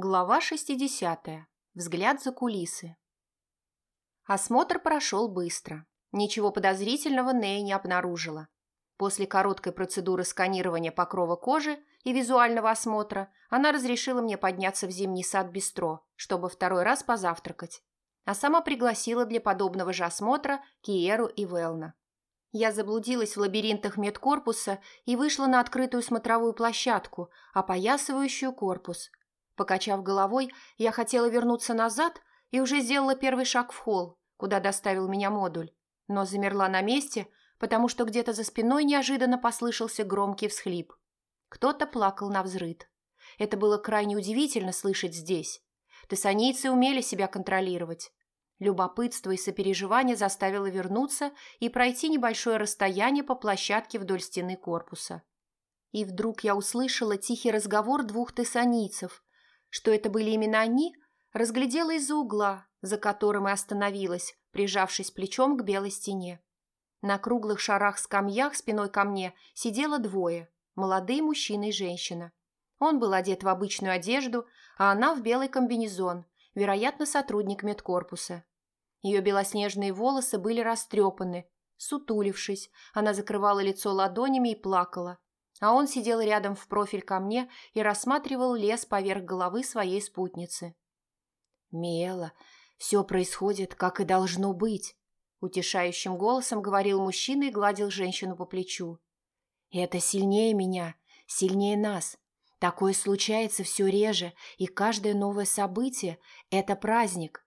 Глава 60. Взгляд за кулисы. Осмотр прошел быстро. Ничего подозрительного Нея не обнаружила. После короткой процедуры сканирования покрова кожи и визуального осмотра она разрешила мне подняться в зимний сад Бистро, чтобы второй раз позавтракать. А сама пригласила для подобного же осмотра Киеру и Велна. Я заблудилась в лабиринтах медкорпуса и вышла на открытую смотровую площадку, опоясывающую корпус. Покачав головой, я хотела вернуться назад и уже сделала первый шаг в холл, куда доставил меня модуль, но замерла на месте, потому что где-то за спиной неожиданно послышался громкий всхлип. Кто-то плакал на взрыд. Это было крайне удивительно слышать здесь. Тессанийцы умели себя контролировать. Любопытство и сопереживание заставило вернуться и пройти небольшое расстояние по площадке вдоль стены корпуса. И вдруг я услышала тихий разговор двух тессанийцев. Что это были именно они, разглядела из-за угла, за которым и остановилась, прижавшись плечом к белой стене. На круглых шарах-скамьях спиной ко мне сидело двое – молодые мужчина и женщина. Он был одет в обычную одежду, а она в белый комбинезон, вероятно, сотрудник медкорпуса. Ее белоснежные волосы были растрепаны. Сутулившись, она закрывала лицо ладонями и плакала. А он сидел рядом в профиль ко мне и рассматривал лес поверх головы своей спутницы. «Мела, все происходит, как и должно быть», — утешающим голосом говорил мужчина и гладил женщину по плечу. «Это сильнее меня, сильнее нас. Такое случается все реже, и каждое новое событие – это праздник.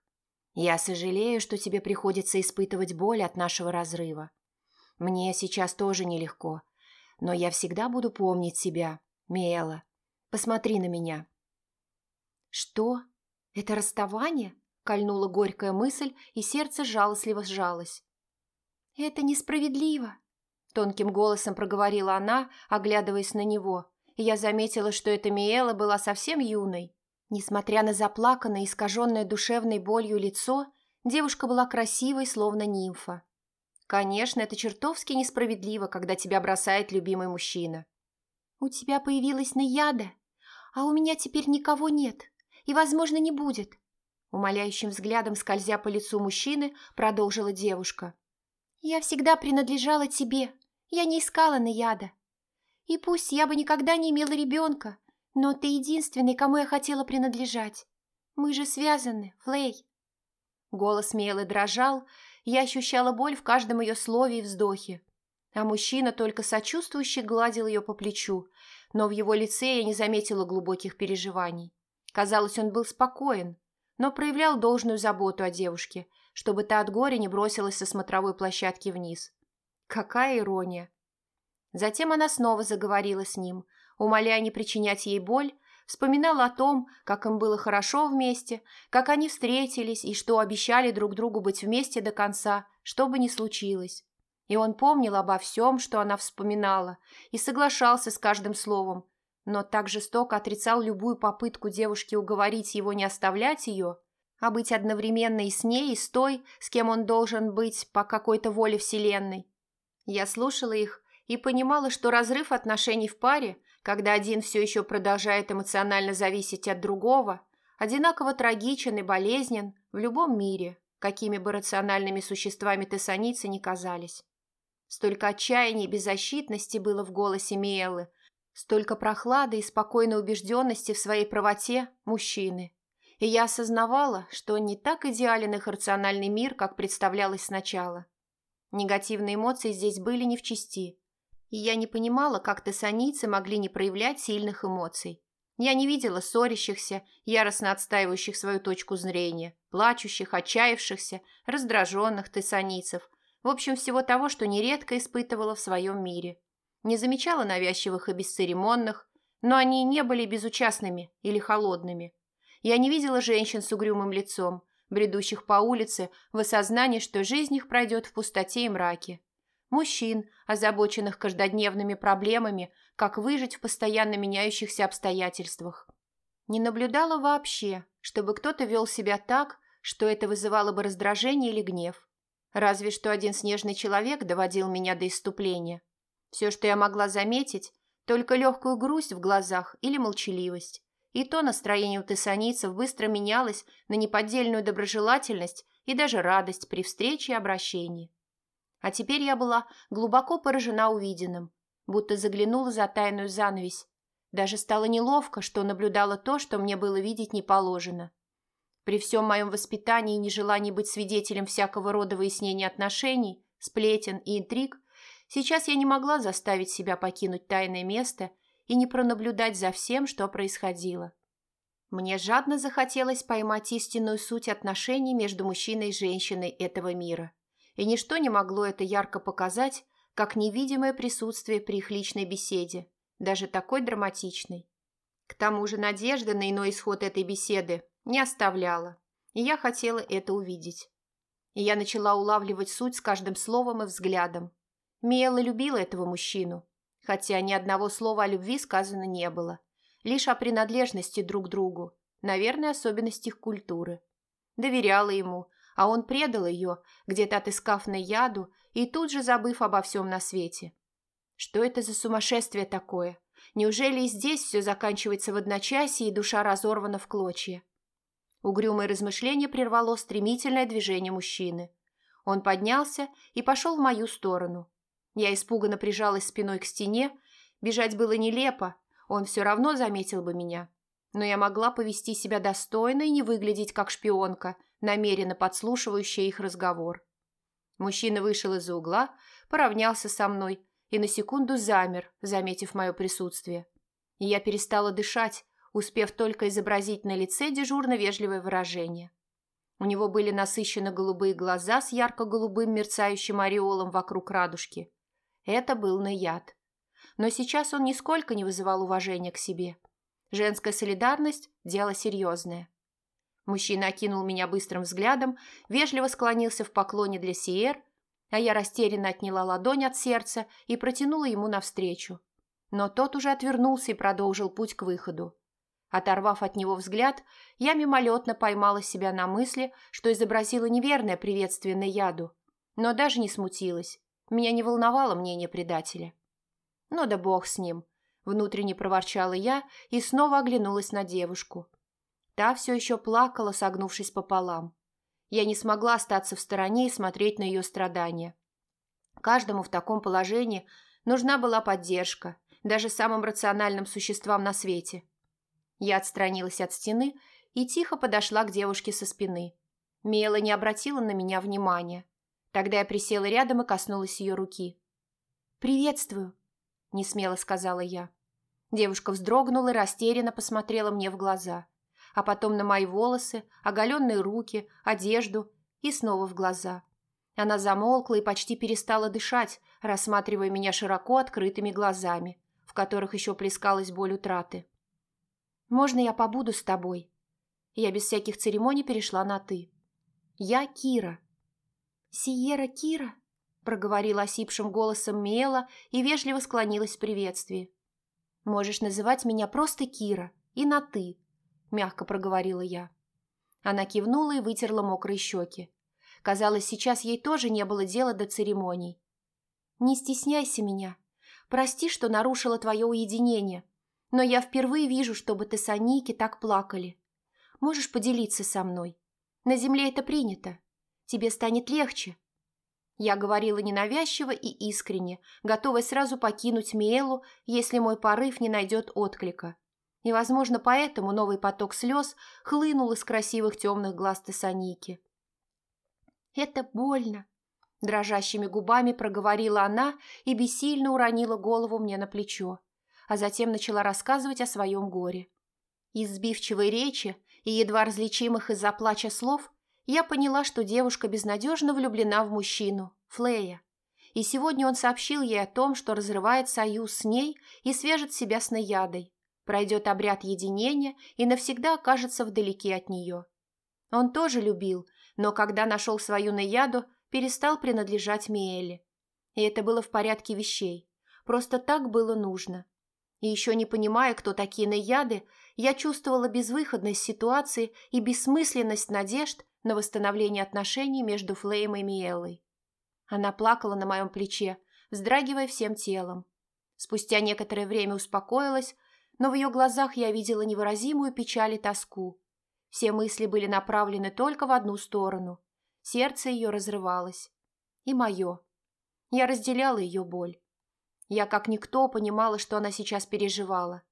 Я сожалею, что тебе приходится испытывать боль от нашего разрыва. Мне сейчас тоже нелегко, но я всегда буду помнить себя, Миэла. Посмотри на меня». «Что? Это расставание?» – кольнула горькая мысль, и сердце жалостливо сжалось. «Это несправедливо», – тонким голосом проговорила она, оглядываясь на него, и я заметила, что эта Миэла была совсем юной. Несмотря на заплаканное, искаженное душевной болью лицо, девушка была красивой, словно нимфа. Конечно, это чертовски несправедливо, когда тебя бросает любимый мужчина. «У тебя появилась наяда, а у меня теперь никого нет и, возможно, не будет», умоляющим взглядом, скользя по лицу мужчины, продолжила девушка. «Я всегда принадлежала тебе, я не искала наяда. И пусть я бы никогда не имела ребенка, но ты единственный, кому я хотела принадлежать. Мы же связаны, Флей. Голос Мелы дрожал, я ощущала боль в каждом ее слове и вздохе. А мужчина только сочувствующе гладил ее по плечу, но в его лице я не заметила глубоких переживаний. Казалось, он был спокоен, но проявлял должную заботу о девушке, чтобы та от горя не бросилась со смотровой площадки вниз. Какая ирония! Затем она снова заговорила с ним, умоляя не причинять ей боль, вспоминала о том, как им было хорошо вместе, как они встретились и что обещали друг другу быть вместе до конца, что бы ни случилось. И он помнил обо всем, что она вспоминала, и соглашался с каждым словом, но так жестоко отрицал любую попытку девушки уговорить его не оставлять ее, а быть одновременно и с ней, и с той, с кем он должен быть по какой-то воле Вселенной. Я слушала их и понимала, что разрыв отношений в паре – когда один все еще продолжает эмоционально зависеть от другого, одинаково трагичен и болезнен в любом мире, какими бы рациональными существами тессаницы ни казались. Столько отчаяния и беззащитности было в голосе Миэллы, столько прохлады и спокойной убежденности в своей правоте мужчины. И я осознавала, что не так идеален их рациональный мир, как представлялось сначала. Негативные эмоции здесь были не в чести – и я не понимала, как тессанийцы могли не проявлять сильных эмоций. Я не видела ссорящихся, яростно отстаивающих свою точку зрения, плачущих, отчаявшихся, раздраженных тессанийцев, в общем, всего того, что нередко испытывала в своем мире. Не замечала навязчивых и бесцеремонных, но они не были безучастными или холодными. Я не видела женщин с угрюмым лицом, бредущих по улице в осознании, что жизнь их пройдет в пустоте и мраке мужчин, озабоченных каждодневными проблемами, как выжить в постоянно меняющихся обстоятельствах. Не наблюдала вообще, чтобы кто-то вел себя так, что это вызывало бы раздражение или гнев. Разве что один снежный человек доводил меня до иступления. Все, что я могла заметить, только легкую грусть в глазах или молчаливость. И то настроение у тессанийцев быстро менялось на неподдельную доброжелательность и даже радость при встрече и обращении. А теперь я была глубоко поражена увиденным, будто заглянула за тайную занавесь. Даже стало неловко, что наблюдала то, что мне было видеть не положено. При всем моем воспитании и нежелании быть свидетелем всякого рода выяснения отношений, сплетен и интриг, сейчас я не могла заставить себя покинуть тайное место и не пронаблюдать за всем, что происходило. Мне жадно захотелось поймать истинную суть отношений между мужчиной и женщиной этого мира. И ничто не могло это ярко показать, как невидимое присутствие при их личной беседе, даже такой драматичной. К тому же надежда на иной исход этой беседы не оставляла, и я хотела это увидеть. И я начала улавливать суть с каждым словом и взглядом. Миэла любила этого мужчину, хотя ни одного слова о любви сказано не было – лишь о принадлежности друг к другу, наверное, особенности их культуры. Доверяла ему, а он предал ее, где-то отыскав на яду и тут же забыв обо всем на свете. Что это за сумасшествие такое? Неужели и здесь все заканчивается в одночасье и душа разорвана в клочья? Угрюмое размышление прервало стремительное движение мужчины. Он поднялся и пошел в мою сторону. Я испуганно прижалась спиной к стене. Бежать было нелепо, он все равно заметил бы меня. Но я могла повести себя достойно и не выглядеть как шпионка, намеренно подслушивающая их разговор. Мужчина вышел из-за угла, поравнялся со мной и на секунду замер, заметив мое присутствие. И я перестала дышать, успев только изобразить на лице дежурно вежливое выражение. У него были насыщенно голубые глаза с ярко-голубым мерцающим ореолом вокруг радужки. Это был наяд но сейчас он нисколько не вызывал уважения к себе. Женская солидарность – дело серьезное. Мужчина окинул меня быстрым взглядом, вежливо склонился в поклоне для Сиер, а я растерянно отняла ладонь от сердца и протянула ему навстречу. Но тот уже отвернулся и продолжил путь к выходу. Оторвав от него взгляд, я мимолетно поймала себя на мысли, что изобразила неверное приветствие на яду, но даже не смутилась. Меня не волновало мнение предателя. Ну да бог с ним. Внутренне проворчала я и снова оглянулась на девушку. Та все еще плакала, согнувшись пополам. Я не смогла остаться в стороне и смотреть на ее страдания. Каждому в таком положении нужна была поддержка, даже самым рациональным существам на свете. Я отстранилась от стены и тихо подошла к девушке со спины. Мела не обратила на меня внимания. Тогда я присела рядом и коснулась ее руки. «Приветствую», – несмело сказала я. Девушка вздрогнула и растерянно посмотрела мне в глаза, а потом на мои волосы, оголенные руки, одежду и снова в глаза. Она замолкла и почти перестала дышать, рассматривая меня широко открытыми глазами, в которых еще плескалась боль утраты. «Можно я побуду с тобой?» Я без всяких церемоний перешла на «ты». «Я Кира». «Сиера Кира?» Проговорила осипшим голосом Мела и вежливо склонилась в приветствии. «Можешь называть меня просто Кира и на «ты», – мягко проговорила я. Она кивнула и вытерла мокрые щеки. Казалось, сейчас ей тоже не было дела до церемоний. «Не стесняйся меня. Прости, что нарушила твое уединение, но я впервые вижу, чтобы ты с Аники так плакали. Можешь поделиться со мной? На земле это принято. Тебе станет легче, я говорила ненавязчиво и искренне, готовая сразу покинуть Миэлу, если мой порыв не найдет отклика. И, возможно, поэтому новый поток слез хлынул из красивых темных глаз Тессаники. «Это больно», – дрожащими губами проговорила она и бессильно уронила голову мне на плечо, а затем начала рассказывать о своем горе. Из сбивчивой речи и едва различимых из-за плача слов я поняла, что девушка безнадежно влюблена в мужчину, Флея. И сегодня он сообщил ей о том, что разрывает союз с ней и свяжет себя с Наядой, пройдет обряд единения и навсегда окажется вдалеке от нее. Он тоже любил, но когда нашел свою Наяду, перестал принадлежать Миэле. И это было в порядке вещей. Просто так было нужно. И еще не понимая, кто такие Наяды, я чувствовала безвыходность ситуации и бессмысленность надежд на восстановление отношений между Флеймом и Миэллой. Она плакала на моем плече, вздрагивая всем телом. Спустя некоторое время успокоилась, но в ее глазах я видела невыразимую печаль и тоску. Все мысли были направлены только в одну сторону. Сердце ее разрывалось. И мое. Я разделяла ее боль. Я как никто понимала, что она сейчас переживала.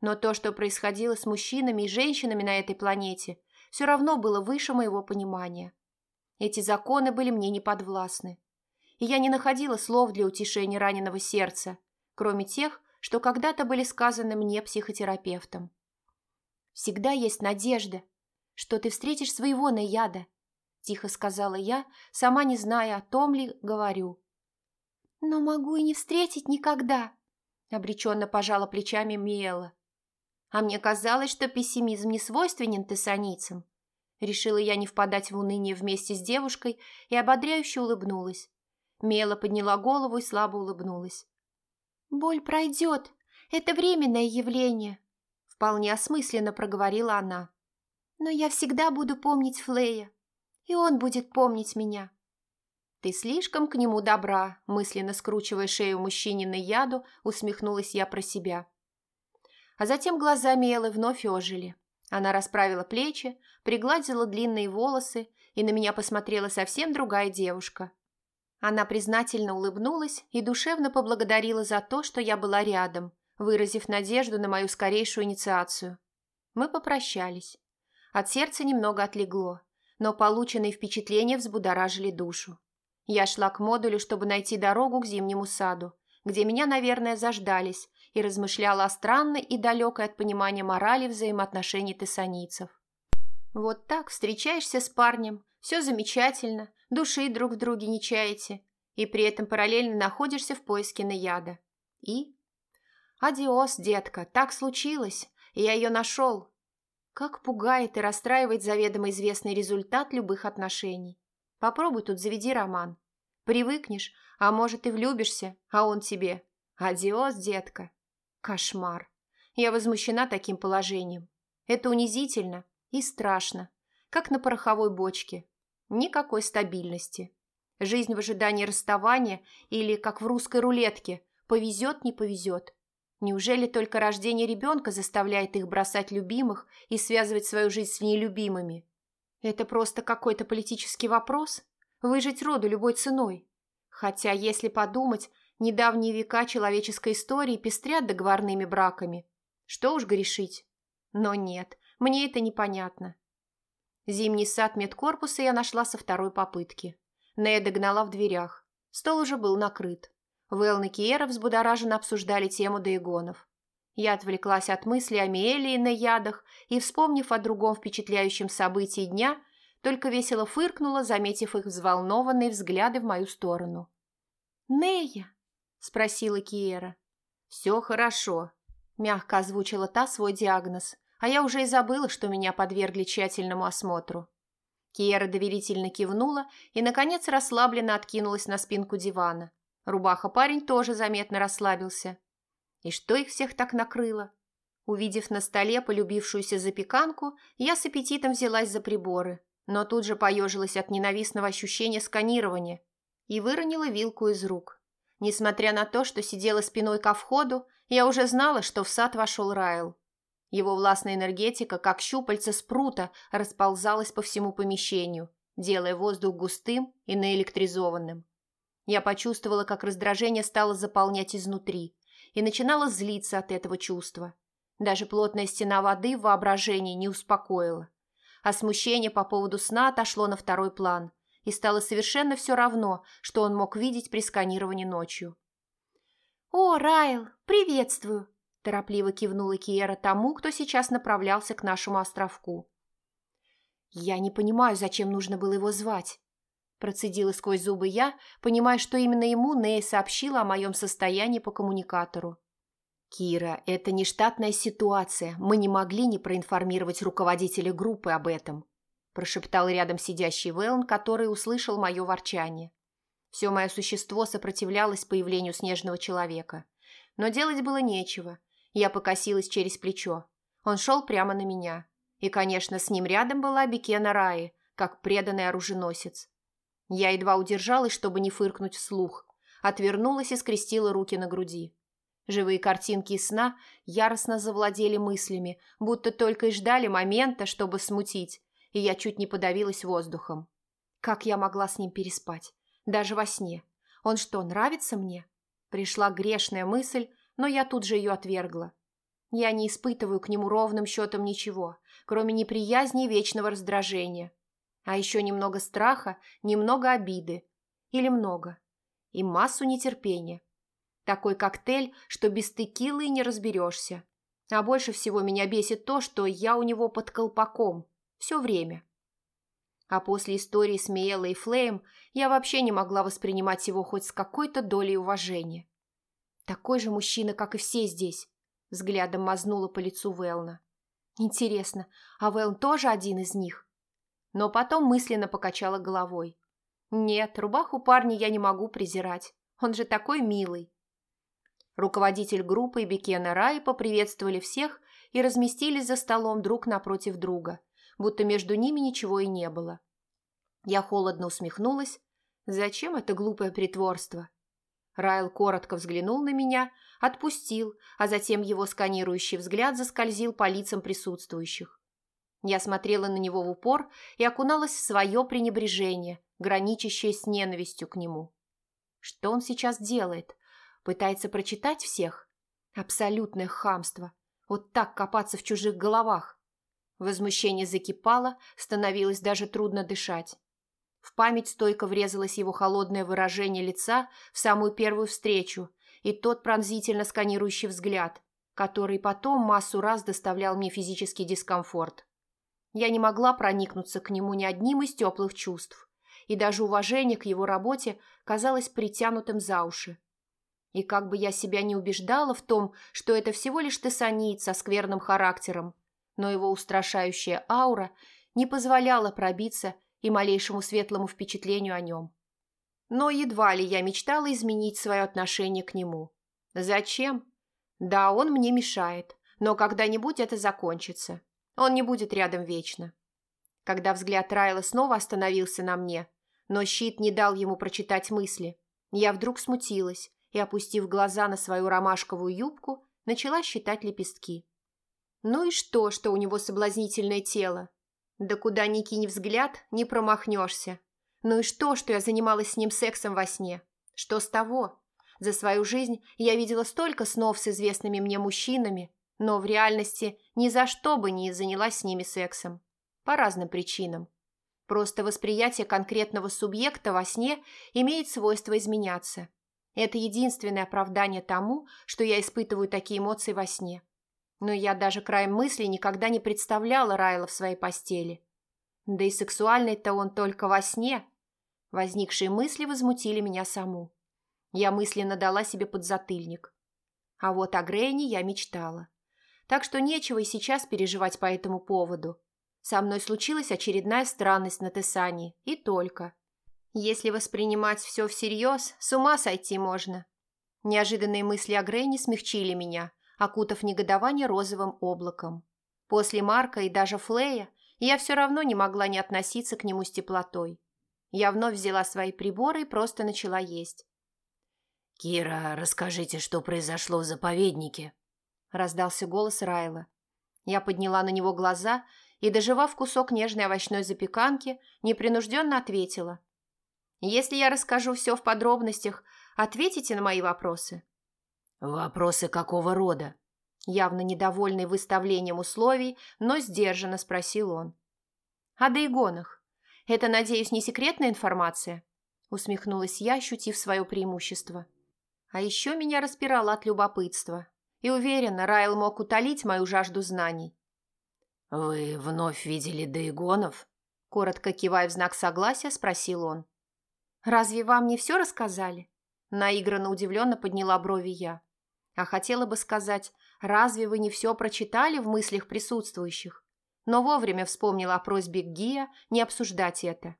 Но то, что происходило с мужчинами и женщинами на этой планете, все равно было выше моего понимания. Эти законы были мне неподвластны. И я не находила слов для утешения раненого сердца, кроме тех, что когда-то были сказаны мне психотерапевтом. «Всегда есть надежда, что ты встретишь своего наяда», – тихо сказала я, сама не зная, о том ли говорю. «Но могу и не встретить никогда», – обреченно пожала плечами Миэла. «А мне казалось, что пессимизм не свойственен тессаницам». Решила я не впадать в уныние вместе с девушкой и ободряюще улыбнулась. Мела подняла голову и слабо улыбнулась. «Боль пройдет. Это временное явление», – вполне осмысленно проговорила она. «Но я всегда буду помнить Флея, и он будет помнить меня». «Ты слишком к нему добра», – мысленно скручивая шею мужчине на яду, усмехнулась я про себя. А затем глаза Мелы вновь ожили. Она расправила плечи, пригладила длинные волосы, и на меня посмотрела совсем другая девушка, она признательно улыбнулась и душевно поблагодарила за то, что я была рядом, выразив надежду на мою скорейшую инициацию. Мы попрощались. От сердца немного отлегло, но полученные впечатления взбудоражили душу. Я шла к модулю, чтобы найти дорогу к зимнему саду, где меня, наверное, заждались, и размышляла о странной и далекой от понимания морали взаимоотношений тессанийцев. Вот так встречаешься с парнем, все замечательно, души друг в друге не чаете, и при этом параллельно находишься в поиске наяда. И? Адиос, детка, так случилось, я ее нашел. Как пугает и расстраивает заведомо известный результат любых отношений. Попробуй тут заведи роман. Привыкнешь, а может и влюбишься, а он тебе. Адиос, детка. Кошмар. Я возмущена таким положением. Это унизительно и страшно, как на пороховой бочке. Никакой стабильности. Жизнь в ожидании расставания или, как в русской рулетке, повезет, не повезет. Неужели только рождение ребенка заставляет их бросать любимых и связывать свою жизнь с нелюбимыми? Это просто какой-то политический вопрос? Выжить роду любой ценой? Хотя, если подумать, недавние века человеческой истории пестрят договорными браками. Что уж грешить. Но нет, мне это непонятно. Зимний сад медкорпуса я нашла со второй попытки. Нея догнала в дверях. Стол уже был накрыт. Вэлн и Киера взбудораженно обсуждали тему Дейгонов. Я отвлеклась от мыслей о Миэле и Неядах и, вспомнив о другом впечатляющем событии дня, только весело фыркнула, заметив их взволнованные взгляды в мою сторону. «Нея?» – спросила Киера. «Все хорошо», – мягко озвучила та свой диагноз, а я уже и забыла, что меня подвергли тщательному осмотру. Киера доверительно кивнула и, наконец, расслабленно откинулась на спинку дивана. Рубаха-парень тоже заметно расслабился. И что их всех так накрыло? Увидев на столе полюбившуюся запеканку, я с аппетитом взялась за приборы, но тут же поежилась от ненавистного ощущения сканирования и выронила вилку из рук. Несмотря на то, что сидела спиной ко входу, я уже знала, что в сад вошел Райл. Его властная энергетика, как щупальца спрута, расползалась по всему помещению, делая воздух густым и наэлектризованным. Я почувствовала, как раздражение стало заполнять изнутри, и начинала злиться от этого чувства. Даже плотная стена воды в воображении не успокоила. А смущение по поводу сна отошло на второй план, и стало совершенно все равно, что он мог видеть при сканировании ночью. «О, Райл, приветствую!» Торопливо кивнула Киера тому, кто сейчас направлялся к нашему островку. «Я не понимаю, зачем нужно было его звать», процедила сквозь зубы я, понимая, что именно ему Нэй сообщила о моем состоянии по коммуникатору. «Кира, это не штатная ситуация, мы не могли не проинформировать руководителя группы об этом», прошептал рядом сидящий Вэлн, который услышал мое ворчание. Все мое существо сопротивлялось появлению снежного человека. Но делать было нечего, я покосилась через плечо. Он шел прямо на меня. И, конечно, с ним рядом была Бекена Раи, как преданный оруженосец. Я едва удержалась, чтобы не фыркнуть вслух. Отвернулась и скрестила руки на груди. Живые картинки сна яростно завладели мыслями, будто только и ждали момента, чтобы смутить, и я чуть не подавилась воздухом. Как я могла с ним переспать? Даже во сне. Он что, нравится мне? Пришла грешная мысль, но я тут же ее отвергла. Я не испытываю к нему ровным счетом ничего, кроме неприязни и вечного раздражения. А еще немного страха, немного обиды. Или много. И массу нетерпения. Такой коктейль, что без текилы не разберешься. А больше всего меня бесит то, что я у него под колпаком. Все время. А после истории с Миэлой и Флейм я вообще не могла воспринимать его хоть с какой-то долей уважения. Такой же мужчина, как и все здесь. Взглядом мазнула по лицу Велна. Интересно, а Велн тоже один из них? Но потом мысленно покачала головой. Нет, рубаху парня я не могу презирать. Он же такой милый. Руководитель группы Бекена Рай поприветствовали всех и разместились за столом друг напротив друга, будто между ними ничего и не было. Я холодно усмехнулась. Зачем это глупое притворство? Райл коротко взглянул на меня, отпустил, а затем его сканирующий взгляд заскользил по лицам присутствующих. Я смотрела на него в упор и окуналась в свое пренебрежение, граничащее с ненавистью к нему. Что он сейчас делает? Пытается прочитать всех? Абсолютное хамство. Вот так копаться в чужих головах. Возмущение закипало, становилось даже трудно дышать. В память стойко врезалось его холодное выражение лица в самую первую встречу и тот пронзительно сканирующий взгляд, который потом массу раз доставлял мне физический дискомфорт. Я не могла проникнуться к нему ни одним из теплых чувств, и даже уважение к его работе казалось притянутым за уши. И как бы я себя не убеждала в том, что это всего лишь тессанит со скверным характером, но его устрашающая аура не позволяла пробиться и малейшему светлому впечатлению о нем. Но едва ли я мечтала изменить свое отношение к нему. Зачем? Да, он мне мешает, но когда-нибудь это закончится. Он не будет рядом вечно. Когда взгляд Райла снова остановился на мне, но щит не дал ему прочитать мысли, я вдруг смутилась и, опустив глаза на свою ромашковую юбку, начала считать лепестки. Ну и что, что у него соблазнительное тело? Да куда ни кинь взгляд, не промахнешься. Ну и что, что я занималась с ним сексом во сне? Что с того? За свою жизнь я видела столько снов с известными мне мужчинами, но в реальности ни за что бы не занялась с ними сексом. По разным причинам. Просто восприятие конкретного субъекта во сне имеет свойство изменяться. Это единственное оправдание тому, что я испытываю такие эмоции во сне. Но я даже краем мысли никогда не представляла Райла в своей постели. Да и сексуальный-то он только во сне. Возникшие мысли возмутили меня саму. Я мысленно дала себе подзатыльник. А вот о Грейне я мечтала. Так что нечего и сейчас переживать по этому поводу. Со мной случилась очередная странность на Тесане, и только. Если воспринимать все всерьез, с ума сойти можно. Неожиданные мысли о Грейне смягчили меня, окутав негодование розовым облаком. После Марка и даже Флея я все равно не могла не относиться к нему с теплотой. Я вновь взяла свои приборы и просто начала есть. «Кира, расскажите, что произошло в заповеднике?» – раздался голос Райла. Я подняла на него глаза и, доживав кусок нежной овощной запеканки, непринужденно ответила – если я расскажу все в подробностях, ответите на мои вопросы?» «Вопросы какого рода?» Явно недовольный выставлением условий, но сдержанно спросил он. «О Дейгонах. Это, надеюсь, не секретная информация?» Усмехнулась я, ощутив свое преимущество. А еще меня распирало от любопытства. И уверена, Райл мог утолить мою жажду знаний. «Вы вновь видели Дейгонов?» Коротко кивая в знак согласия, спросил он. «Разве вам не все рассказали?» Наигранно удивленно подняла брови я. А хотела бы сказать, разве вы не все прочитали в мыслях присутствующих? Но вовремя вспомнила о просьбе Гия не обсуждать это.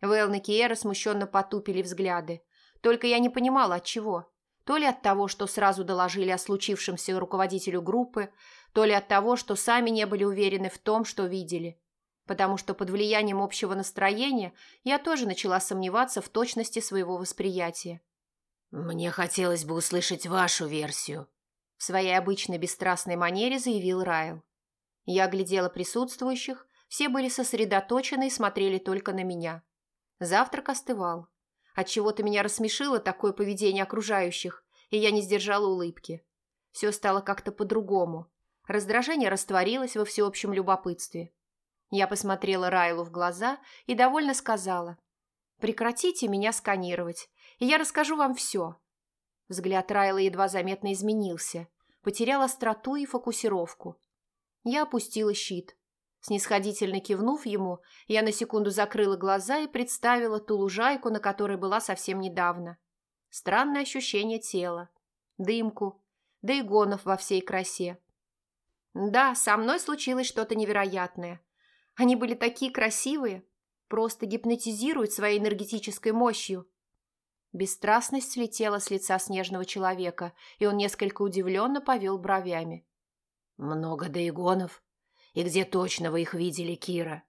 Вэлн и Киера смущенно потупили взгляды. Только я не понимала, от чего. То ли от того, что сразу доложили о случившемся руководителю группы, то ли от того, что сами не были уверены в том, что видели потому что под влиянием общего настроения я тоже начала сомневаться в точности своего восприятия. «Мне хотелось бы услышать вашу версию», В своей обычной бесстрастной манере заявил Райл. Я глядела присутствующих, все были сосредоточены и смотрели только на меня. Завтрак остывал. Отчего-то меня рассмешило такое поведение окружающих, и я не сдержала улыбки. Все стало как-то по-другому. Раздражение растворилось во всеобщем любопытстве. Я посмотрела Райлу в глаза и довольно сказала. «Прекратите меня сканировать, и я расскажу вам все». Взгляд Райла едва заметно изменился, потерял остроту и фокусировку. Я опустила щит. Снисходительно кивнув ему, я на секунду закрыла глаза и представила ту лужайку, на которой была совсем недавно. Странное ощущение тела. Дымку. Да и гонов во всей красе. Да, со мной случилось что-то невероятное. Они были такие красивые. Просто гипнотизируют своей энергетической мощью. Бесстрастность слетела с лица снежного человека, и он несколько удивленно повел бровями. «Много доигонов? И где точно вы их видели, Кира?»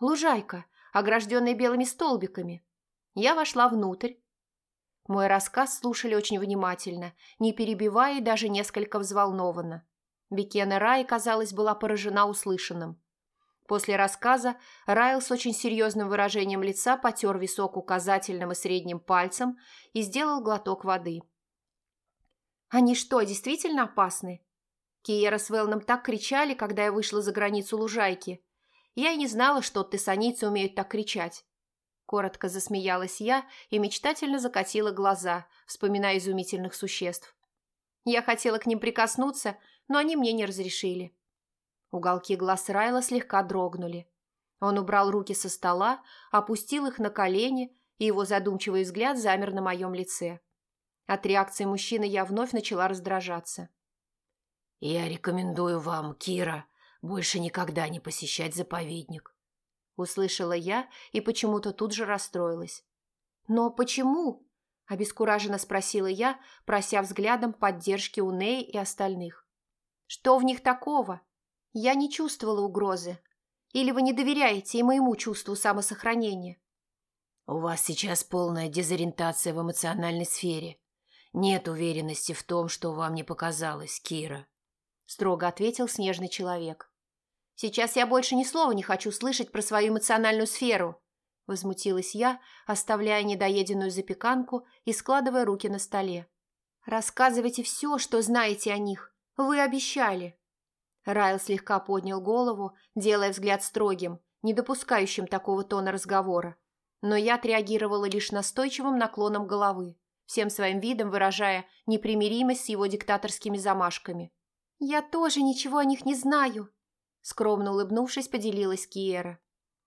«Лужайка, огражденная белыми столбиками. Я вошла внутрь. Мой рассказ слушали очень внимательно, не перебивая и даже несколько взволнованно. Бекена Рай, казалось, была поражена услышанным. После рассказа Райл с очень серьезным выражением лица потер висок указательным и средним пальцем и сделал глоток воды. «Они что, действительно опасны?» Киера с Велном так кричали, когда я вышла за границу лужайки. Я и не знала, что тессаницы умеют так кричать. Коротко засмеялась я и мечтательно закатила глаза, вспоминая изумительных существ. Я хотела к ним прикоснуться, но они мне не разрешили. Уголки глаз Райла слегка дрогнули. Он убрал руки со стола, опустил их на колени, и его задумчивый взгляд замер на моем лице. От реакции мужчины я вновь начала раздражаться. «Я рекомендую вам, Кира, больше никогда не посещать заповедник», — услышала я и почему-то тут же расстроилась. «Но почему?» – обескураженно спросила я, прося взглядом поддержки у Неи и остальных. «Что в них такого? Я не чувствовала угрозы. Или вы не доверяете и моему чувству самосохранения?» «У вас сейчас полная дезориентация в эмоциональной сфере. Нет уверенности в том, что вам не показалось, Кира», – строго ответил снежный человек. «Сейчас я больше ни слова не хочу слышать про свою эмоциональную сферу», – возмутилась я, оставляя недоеденную запеканку и складывая руки на столе. «Рассказывайте все, что знаете о них. Вы обещали». Райл слегка поднял голову, делая взгляд строгим, не допускающим такого тона разговора. Но я отреагировала лишь настойчивым наклоном головы, всем своим видом выражая непримиримость с его диктаторскими замашками. «Я тоже ничего о них не знаю», – скромно улыбнувшись, поделилась Киера.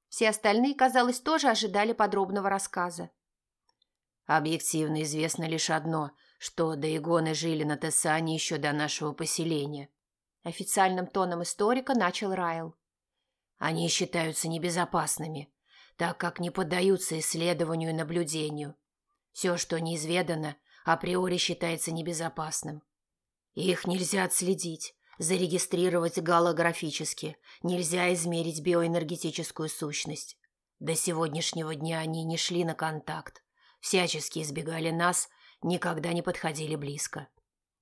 Все остальные, казалось, тоже ожидали подробного рассказа. Объективно известно лишь одно, что Даигоны жили на Тессане еще до нашего поселения. Официальным тоном историка начал Райл. Они считаются небезопасными, так как не поддаются исследованию и наблюдению. Все, что неизведано, априори считается небезопасным. Их нельзя отследить, зарегистрировать голографически, нельзя измерить биоэнергетическую сущность. До сегодняшнего дня они не шли на контакт, всячески избегали нас, никогда не подходили близко.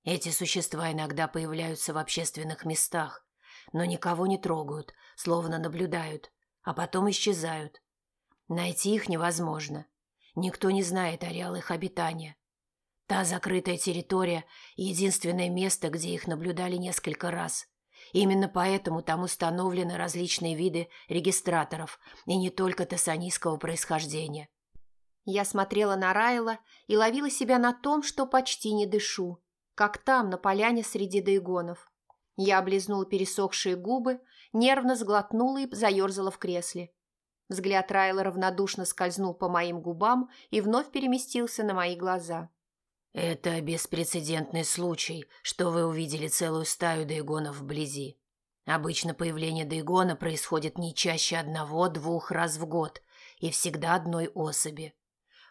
Эти существа иногда появляются в общественных местах, но никого не трогают, словно наблюдают, а потом исчезают. Найти их невозможно. Никто не знает ареал их обитания. Та закрытая территория – единственное место, где их наблюдали несколько раз. Именно поэтому там установлены различные виды регистраторов, и не только тессанийского происхождения. Я смотрела на Райла и ловила себя на том, что почти не дышу, как там, на поляне среди дейгонов. Я облизнула пересохшие губы, нервно сглотнула и заерзала в кресле. Взгляд Райла равнодушно скользнул по моим губам и вновь переместился на мои глаза. «Это беспрецедентный случай, что вы увидели целую стаю дейгонов вблизи. Обычно появление дейгона происходит не чаще одного-двух раз в год и всегда одной особи.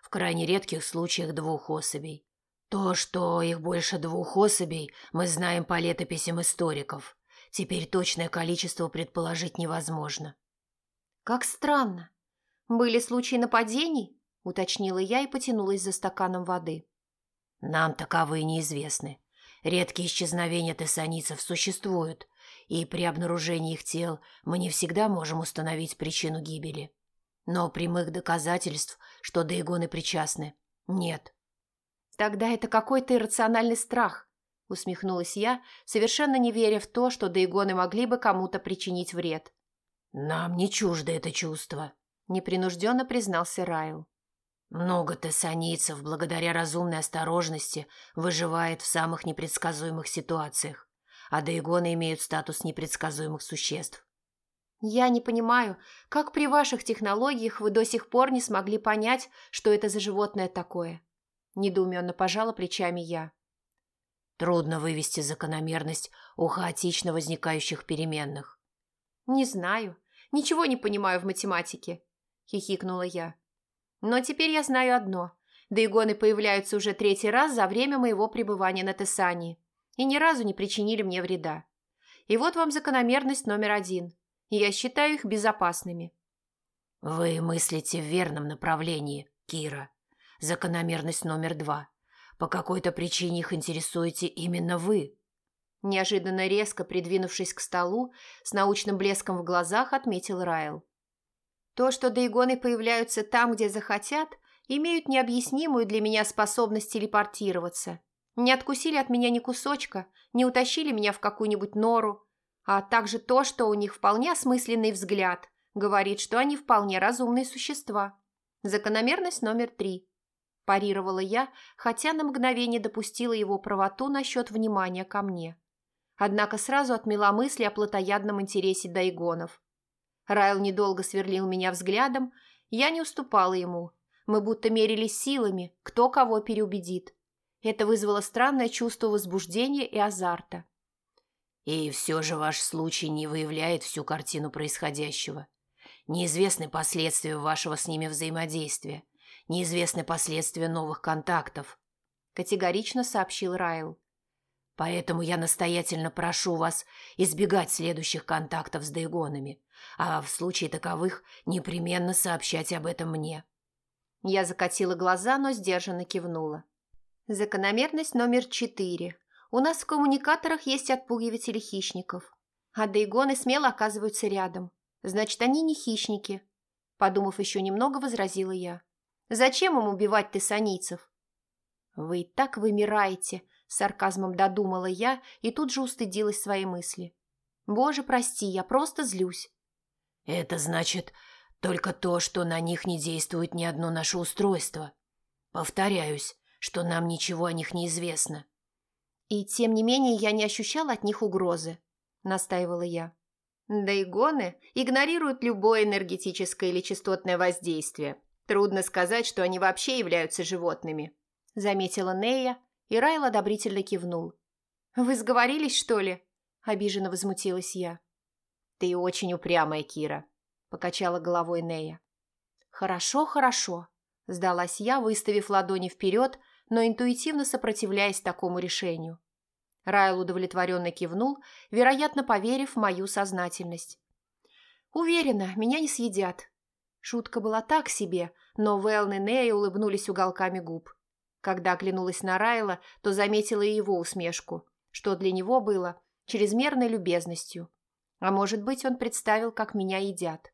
В крайне редких случаях двух особей. То, что их больше двух особей, мы знаем по летописям историков. Теперь точное количество предположить невозможно». «Как странно. Были случаи нападений?» – уточнила я и потянулась за стаканом воды. Нам таковые неизвестны. Редкие исчезновения тессаницев существуют, и при обнаружении их тел мы не всегда можем установить причину гибели. Но прямых доказательств, что Дейгоны причастны, нет. Тогда это какой-то иррациональный страх, усмехнулась я, совершенно не веря в то, что Дейгоны могли бы кому-то причинить вред. Нам не чуждо это чувство, непринужденно признался Райл. Много тессанийцев, благодаря разумной осторожности, выживает в самых непредсказуемых ситуациях, а дейгоны имеют статус непредсказуемых существ. Я не понимаю, как при ваших технологиях вы до сих пор не смогли понять, что это за животное такое. Недоуменно пожала плечами я. Трудно вывести закономерность у хаотично возникающих переменных. Не знаю. Ничего не понимаю в математике, хихикнула я. Но теперь я знаю одно. Дейгоны появляются уже третий раз за время моего пребывания на Тессании и ни разу не причинили мне вреда. И вот вам закономерность номер один. Я считаю их безопасными. Вы мыслите в верном направлении, Кира. Закономерность номер два. По какой-то причине их интересуете именно вы. Неожиданно резко придвинувшись к столу, с научным блеском в глазах отметил Райл. То, что дейгоны появляются там, где захотят, имеют необъяснимую для меня способность телепортироваться. Не откусили от меня ни кусочка, не утащили меня в какую-нибудь нору, а также то, что у них вполне осмысленный взгляд, говорит, что они вполне разумные существа. Закономерность номер три. Парировала я, хотя на мгновение допустила его правоту насчет внимания ко мне. Однако сразу отмела мысли о плотоядном интересе дайгонов. Райл недолго сверлил меня взглядом, я не уступала ему. Мы будто мерились силами, кто кого переубедит. Это вызвало странное чувство возбуждения и азарта. И все же ваш случай не выявляет всю картину происходящего. Неизвестны последствия вашего с ними взаимодействия. Неизвестны последствия новых контактов. Категорично сообщил Райл. Поэтому я настоятельно прошу вас избегать следующих контактов с дейгонами а в случае таковых непременно сообщать об этом мне». Я закатила глаза, но сдержанно кивнула. Закономерность номер четыре. У нас в коммуникаторах есть отпугиватели хищников. А дейгоны смело оказываются рядом. Значит, они не хищники. Подумав еще немного, возразила я. Зачем им убивать тессанийцев? Вы и так вымираете, с сарказмом додумала я и тут же устыдилась своей мысли. Боже, прости, я просто злюсь. Это значит только то, что на них не действует ни одно наше устройство. Повторяюсь, что нам ничего о них не известно. И тем не менее я не ощущала от них угрозы, настаивала я. Дайгоны игнорируют любое энергетическое или частотное воздействие. Трудно сказать, что они вообще являются животными, заметила Нея, и Райл одобрительно кивнул. «Вы сговорились, что ли?» – обиженно возмутилась я. «Ты очень упрямая, Кира», – покачала головой Нея. «Хорошо, хорошо», – сдалась я, выставив ладони вперед, но интуитивно сопротивляясь такому решению. Райл удовлетворенно кивнул, вероятно, поверив в мою сознательность. «Уверена, меня не съедят». Шутка была так себе, но Вэлн и Нея улыбнулись уголками губ. Когда оглянулась на Райла, то заметила и его усмешку, что для него было чрезмерной любезностью. А может быть, он представил, как меня едят.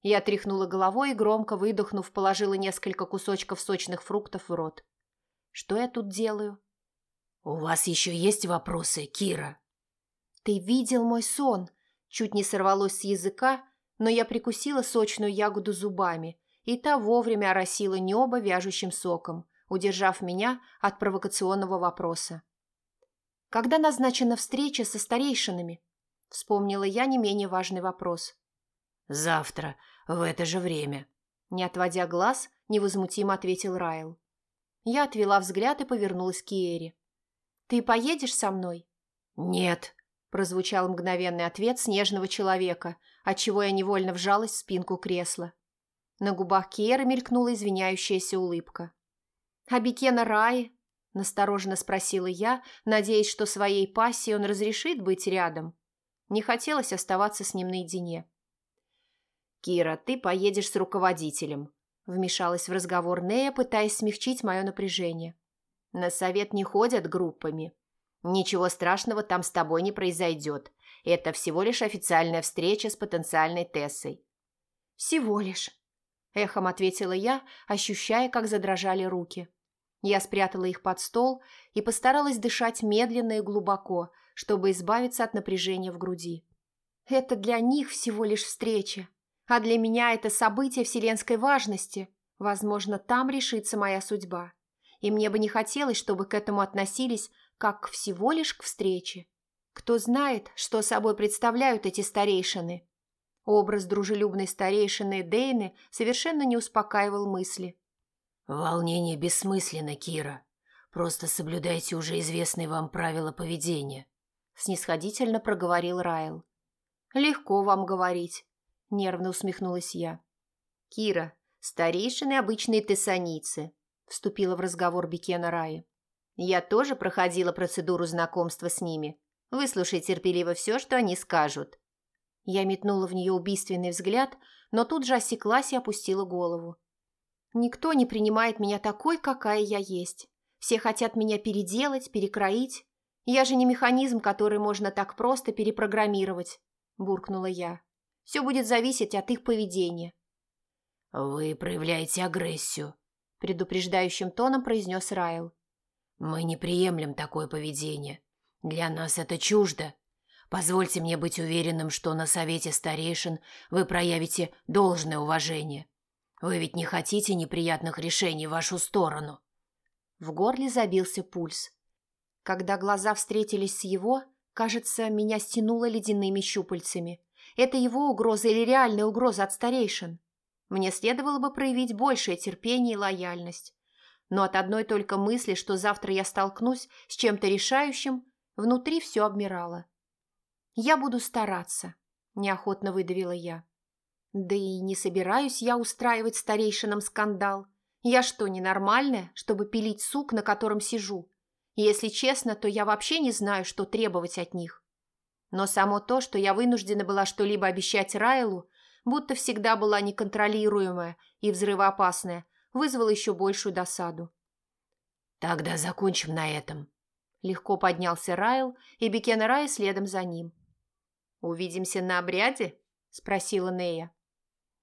Я тряхнула головой и, громко выдохнув, положила несколько кусочков сочных фруктов в рот. Что я тут делаю? «У вас еще есть вопросы, Кира?» «Ты видел мой сон?» Чуть не сорвалось с языка, но я прикусила сочную ягоду зубами, и та вовремя оросила небо вяжущим соком, удержав меня от провокационного вопроса. «Когда назначена встреча со старейшинами?» Вспомнила я не менее важный вопрос. «Завтра, в это же время», – не отводя глаз, невозмутимо ответил Райл. Я отвела взгляд и повернулась к Иэре. «Ты поедешь со мной?» «Нет», – прозвучал мгновенный ответ снежного человека, отчего я невольно вжалась в спинку кресла. На губах Киеры мелькнула извиняющаяся улыбка. «А Бекена Раи?» – настороженно спросила я, надеясь, что своей пассией он разрешит быть рядом. Не хотелось оставаться с ним наедине. «Кира, ты поедешь с руководителем», – вмешалась в разговор Нея, пытаясь смягчить мое напряжение. «На совет не ходят группами. Ничего страшного там с тобой не произойдет. Это всего лишь официальная встреча с потенциальной Тессой». «Всего лишь», – эхом ответила я, ощущая, как задрожали руки. Я спрятала их под стол и постаралась дышать медленно и глубоко, чтобы избавиться от напряжения в груди. Это для них всего лишь встреча, а для меня это событие вселенской важности. Возможно, там решится моя судьба. И мне бы не хотелось, чтобы к этому относились как всего лишь к встрече. Кто знает, что собой представляют эти старейшины. Образ дружелюбной старейшины Дейны совершенно не успокаивал мысли. «Волнение бессмысленно, Кира. Просто соблюдайте уже известные вам правила поведения», – снисходительно проговорил Райл. «Легко вам говорить», – нервно усмехнулась я. «Кира, старейшины обычные тессаницы», – вступила в разговор Бекена Раи. «Я тоже проходила процедуру знакомства с ними. Выслушай терпеливо все, что они скажут». Я метнула в нее убийственный взгляд, но тут же осеклась и опустила голову. Никто не принимает меня такой, какая я есть. Все хотят меня переделать, перекроить. Я же не механизм, который можно так просто перепрограммировать, буркнула я. Все будет зависеть от их поведения. Вы проявляете агрессию, предупреждающим тоном произнес Райл. Мы не приемлем такое поведение. Для нас это чуждо. Позвольте мне быть уверенным, что на совете старейшин вы проявите должное уважение. Вы ведь не хотите неприятных решений в вашу сторону?» В горле забился пульс. Когда глаза встретились с его, кажется, меня стянуло ледяными щупальцами. Это его угроза или реальная угроза от старейшин? Мне следовало бы проявить большее терпение и лояльность. Но от одной только мысли, что завтра я столкнусь с чем-то решающим, внутри все обмирало. «Я буду стараться», – неохотно выдавила я. Да и не собираюсь я устраивать старейшинам скандал. Я что, ненормальная, чтобы пилить сук, на котором сижу? Если честно, то я вообще не знаю, что требовать от них. Но само то, что я вынуждена была что-либо обещать Райлу, будто всегда была неконтролируемая и взрывоопасная, вызвало еще большую досаду. «Тогда закончим на этом». Легко поднялся Райл, и Бекена Рай следом за ним. «Увидимся на обряде?» – спросила Нея.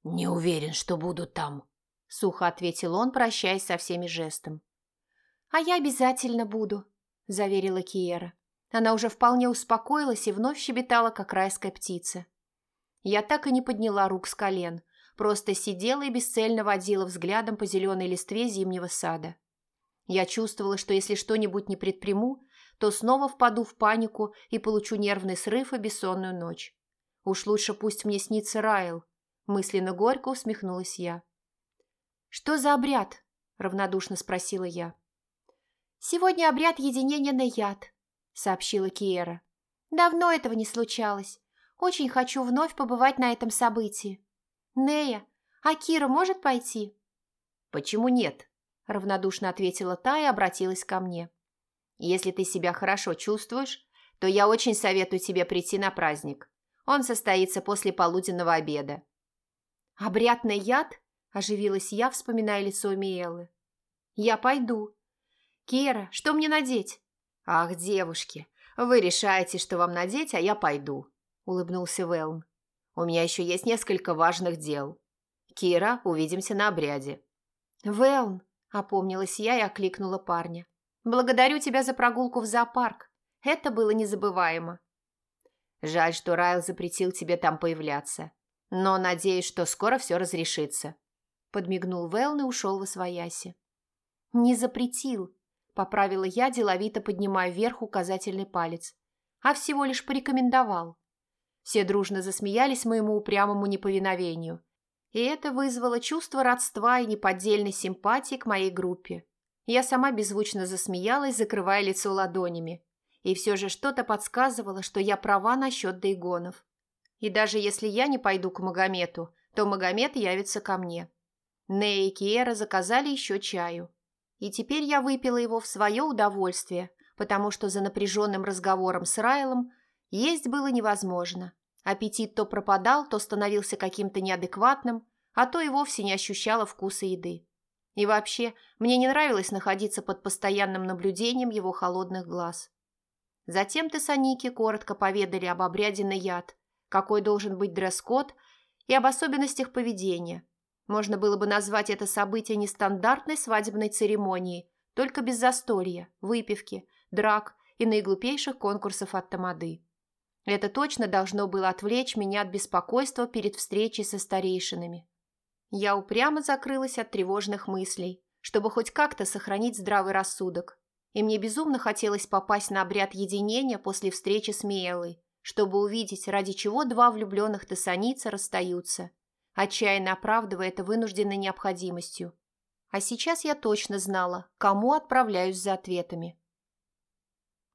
«Не уверен, что буду там», – сухо ответил он, прощаясь со всеми жестом. «А я обязательно буду», – заверила Киера. Она уже вполне успокоилась и вновь щебетала, как райская птица. Я так и не подняла рук с колен, просто сидела и бесцельно водила взглядом по зеленой листве зимнего сада. Я чувствовала, что если что-нибудь не предприму, то снова впаду в панику и получу нервный срыв и бессонную ночь. Уж лучше пусть мне снится Райл, Мысленно горько усмехнулась я. «Что за обряд?» – равнодушно спросила я. «Сегодня обряд единения на яд», – сообщила Киера. «Давно этого не случалось. Очень хочу вновь побывать на этом событии. Нея, а Кира может пойти?» «Почему нет?» – равнодушно ответила та и обратилась ко мне. «Если ты себя хорошо чувствуешь, то я очень советую тебе прийти на праздник. Он состоится после полуденного обеда. «Обрядный яд?» – оживилась я, вспоминая лицо Миэлы. «Я пойду. Кера, что мне надеть?» «Ах, девушки, вы решаете, что вам надеть, а я пойду», – улыбнулся Велн. «У меня еще есть несколько важных дел. Кира, увидимся на обряде». «Велн», – опомнилась я и окликнула парня. «Благодарю тебя за прогулку в зоопарк. Это было незабываемо». «Жаль, что Райл запретил тебе там появляться. Но надеюсь, что скоро все разрешится. Подмигнул Велн и ушел во свояси. Не запретил, поправила я, деловито поднимая вверх указательный палец, а всего лишь порекомендовал. Все дружно засмеялись моему упрямому неповиновению, и это вызвало чувство родства и неподдельной симпатии к моей группе. Я сама беззвучно засмеялась, закрывая лицо ладонями, и все же что-то подсказывало, что я права насчет Дейгонов. И даже если я не пойду к Магомету, то Магомед явится ко мне. Нея и Киера заказали еще чаю. И теперь я выпила его в свое удовольствие, потому что за напряженным разговором с Райлом есть было невозможно. Аппетит то пропадал, то становился каким-то неадекватным, а то и вовсе не ощущала вкуса еды. И вообще, мне не нравилось находиться под постоянным наблюдением его холодных глаз. Затем тессаники коротко поведали об обряде на яд, какой должен быть дресс-код и об особенностях поведения. Можно было бы назвать это событие нестандартной свадебной церемонией, только без застолья, выпивки, драк и наиглупейших конкурсов от тамады. Это точно должно было отвлечь меня от беспокойства перед встречей со старейшинами. Я упрямо закрылась от тревожных мыслей, чтобы хоть как-то сохранить здравый рассудок. И мне безумно хотелось попасть на обряд единения после встречи с Миэлой, чтобы увидеть, ради чего два влюбленных тессаница расстаются, отчаянно оправдывая это вынужденной необходимостью. А сейчас я точно знала, кому отправляюсь за ответами.